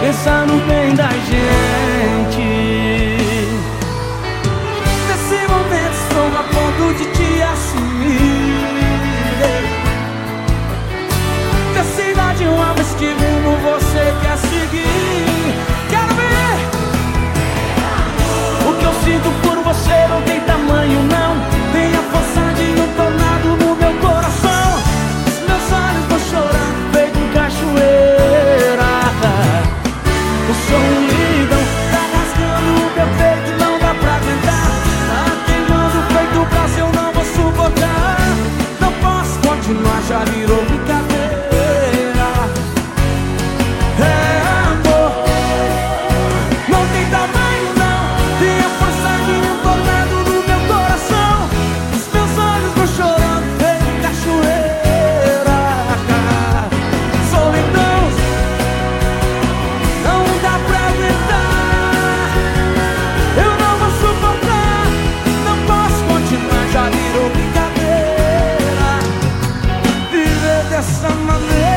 pensar no bem da gente. Nesse momento estou a ponto de te assumir. some of them